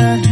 membasahi